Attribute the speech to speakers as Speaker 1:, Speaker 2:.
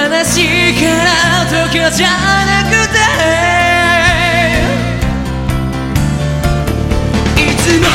Speaker 1: 悲しいから東京じゃなくて。いつも